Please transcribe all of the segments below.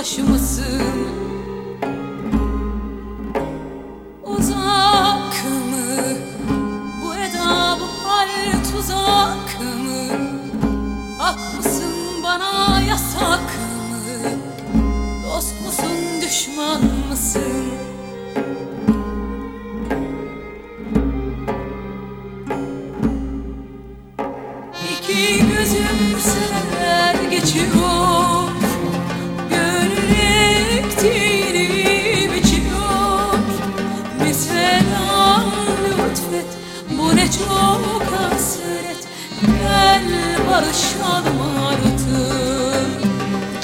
mısın? Uzak mı? Bu eda bu hal tuzak mı? Hak mısın bana yasak mı? Dost musun düşman mısın? Çok hasret. Gel barışalım artık.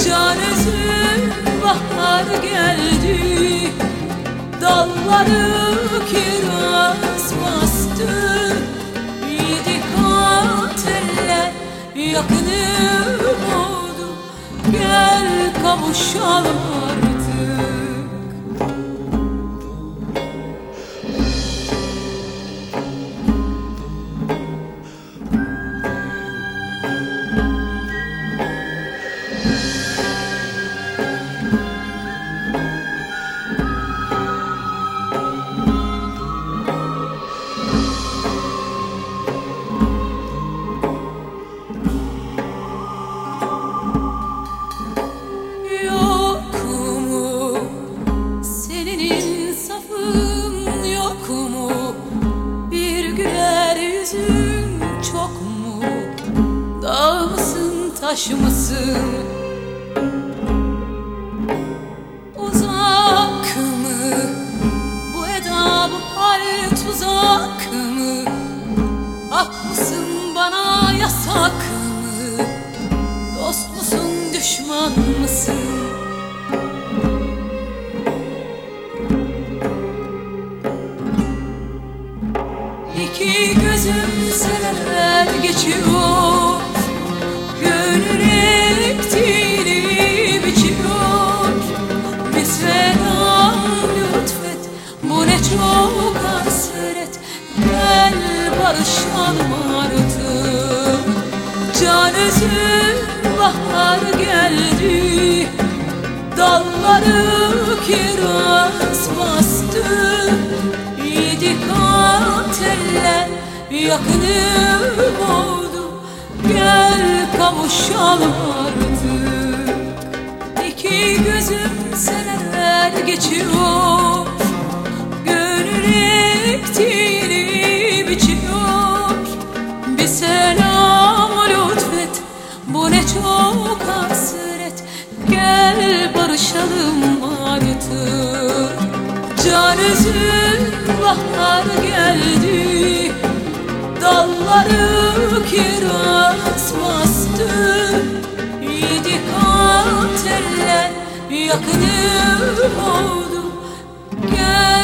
Can üzüm bahar geldi. Dalları kiraz bastı. İdi kateller yakınım oldu. Gel kavuşalım artık taş mısın uzak mı? Bu eda bu hal tuzak mı? Hak mısın bana yasak mı? Dost musun düşman mısın? İki gözüm seneler geçiyor Bu ne çok hasret Gel barışalım artık. Can üzüm bahar geldi Dalları kiraz bastı. Yedi kateller yakınım oldu Gel kavuşalım artık. İki gözüm seneler geçiyor Gel barışalım artık Can üzüm bahar geldi. Dalları kiraz bastı. Yedi kateller yakınım oldu. Gel